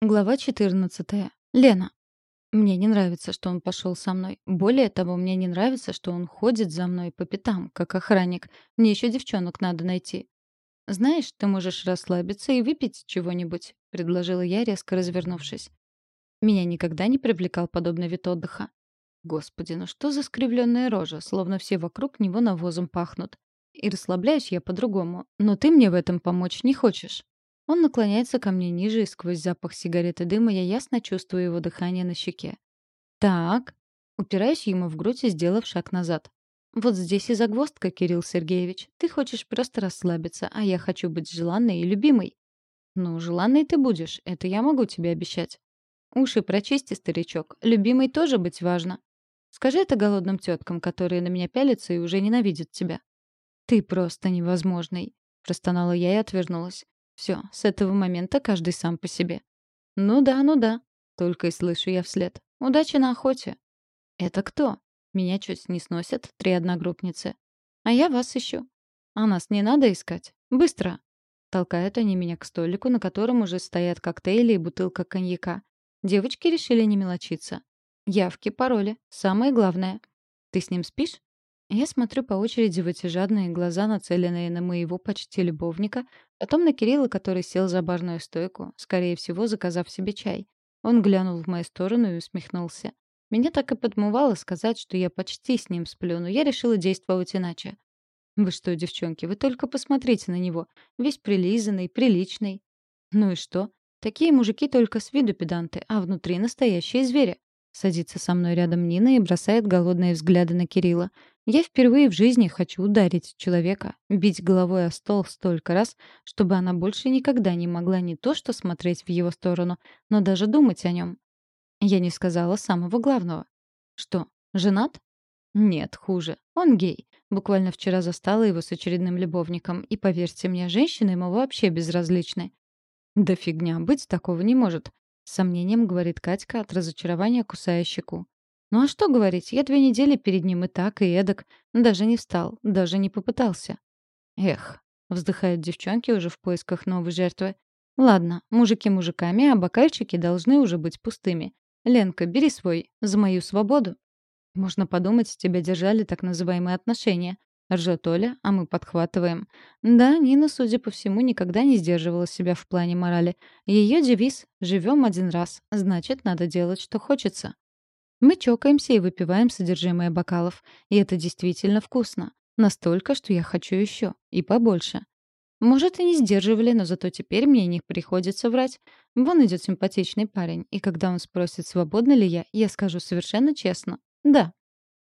Глава 14. Лена. Мне не нравится, что он пошел со мной. Более того, мне не нравится, что он ходит за мной по пятам, как охранник. Мне еще девчонок надо найти. «Знаешь, ты можешь расслабиться и выпить чего-нибудь», — предложила я, резко развернувшись. Меня никогда не привлекал подобный вид отдыха. Господи, ну что за скривленная рожа, словно все вокруг него навозом пахнут. И расслабляюсь я по-другому, но ты мне в этом помочь не хочешь. Он наклоняется ко мне ниже, и сквозь запах сигареты дыма я ясно чувствую его дыхание на щеке. «Так». Упираюсь ему в грудь и сделав шаг назад. «Вот здесь и загвоздка, Кирилл Сергеевич. Ты хочешь просто расслабиться, а я хочу быть желанной и любимой». «Ну, желанной ты будешь, это я могу тебе обещать». «Уши прочисти, старичок. Любимой тоже быть важно. Скажи это голодным теткам, которые на меня пялятся и уже ненавидят тебя». «Ты просто невозможный», — простонала я и отвернулась. Все, с этого момента каждый сам по себе. Ну да, ну да. Только и слышу я вслед. Удачи на охоте. Это кто? Меня чуть не сносят три одногруппницы. А я вас ищу. А нас не надо искать. Быстро. Толкают они меня к столику, на котором уже стоят коктейли и бутылка коньяка. Девочки решили не мелочиться. Явки, пароли. Самое главное. Ты с ним спишь? Я смотрю по очереди в эти жадные глаза, нацеленные на моего почти любовника, потом на Кирилла, который сел за барную стойку, скорее всего, заказав себе чай. Он глянул в мою сторону и усмехнулся. Меня так и подмывало сказать, что я почти с ним сплю, но я решила действовать иначе. «Вы что, девчонки, вы только посмотрите на него. Весь прилизанный, приличный». «Ну и что? Такие мужики только с виду педанты, а внутри настоящие звери». Садится со мной рядом Нина и бросает голодные взгляды на Кирилла. Я впервые в жизни хочу ударить человека, бить головой о стол столько раз, чтобы она больше никогда не могла не то что смотреть в его сторону, но даже думать о нем. Я не сказала самого главного. Что, женат? Нет, хуже. Он гей. Буквально вчера застала его с очередным любовником, и, поверьте мне, женщины ему вообще безразличны. Да фигня, быть такого не может. С сомнением говорит Катька от разочарования, кусая щеку. Ну а что говорить, я две недели перед ним и так, и эдак. Даже не встал, даже не попытался. Эх, вздыхают девчонки уже в поисках новой жертвы. Ладно, мужики мужиками, а бокальчики должны уже быть пустыми. Ленка, бери свой, за мою свободу. Можно подумать, тебя держали так называемые отношения. Ржет Оля, а мы подхватываем. Да, Нина, судя по всему, никогда не сдерживала себя в плане морали. Ее девиз «Живем один раз», значит, надо делать, что хочется. Мы чокаемся и выпиваем содержимое бокалов. И это действительно вкусно. Настолько, что я хочу еще. И побольше. Может, и не сдерживали, но зато теперь мне не приходится врать. Вон идет симпатичный парень, и когда он спросит, свободна ли я, я скажу совершенно честно «да».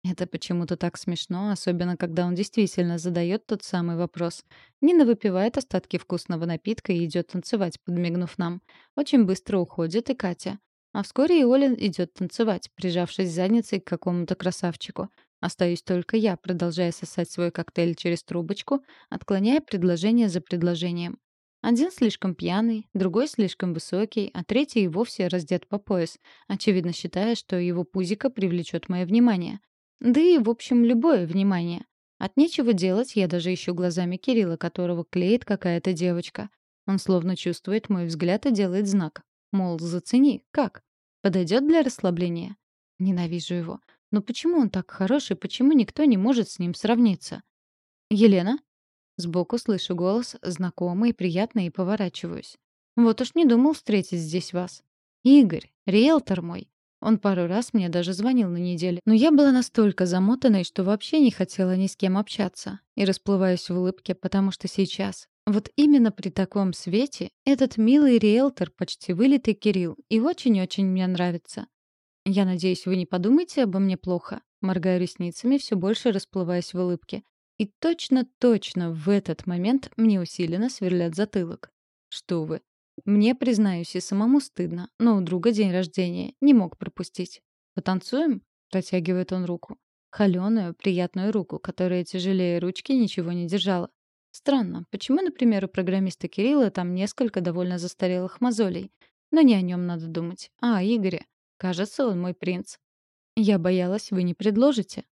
Это почему-то так смешно, особенно когда он действительно задает тот самый вопрос. Нина выпивает остатки вкусного напитка и идет танцевать, подмигнув нам. Очень быстро уходит и Катя. А вскоре и Оля идет танцевать, прижавшись задницей к какому-то красавчику. Остаюсь только я, продолжая сосать свой коктейль через трубочку, отклоняя предложение за предложением. Один слишком пьяный, другой слишком высокий, а третий и вовсе раздет по пояс, очевидно считая, что его пузико привлечет мое внимание. Да и, в общем, любое внимание. От нечего делать я даже ищу глазами Кирилла, которого клеит какая-то девочка. Он словно чувствует мой взгляд и делает знак. Мол, зацени, как? Подойдет для расслабления? Ненавижу его. Но почему он так хороший, почему никто не может с ним сравниться? «Елена?» Сбоку слышу голос, знакомый приятный, и поворачиваюсь. Вот уж не думал встретить здесь вас. Игорь, риэлтор мой. Он пару раз мне даже звонил на неделе. Но я была настолько замотанной, что вообще не хотела ни с кем общаться. И расплываюсь в улыбке, потому что сейчас, вот именно при таком свете этот милый риэлтор почти вылитый Кирилл и очень-очень мне нравится. Я надеюсь, вы не подумаете обо мне плохо, моргая ресницами, все больше расплываясь в улыбке. И точно-точно в этот момент мне усиленно сверлят затылок. Что вы? Мне, признаюсь, и самому стыдно, но у друга день рождения не мог пропустить. «Потанцуем?» — протягивает он руку. Холёную, приятную руку, которая тяжелее ручки ничего не держала. Странно, почему, например, у программиста Кирилла там несколько довольно застарелых мозолей? Но не о нем надо думать, а о Игоре. Кажется, он мой принц. Я боялась, вы не предложите.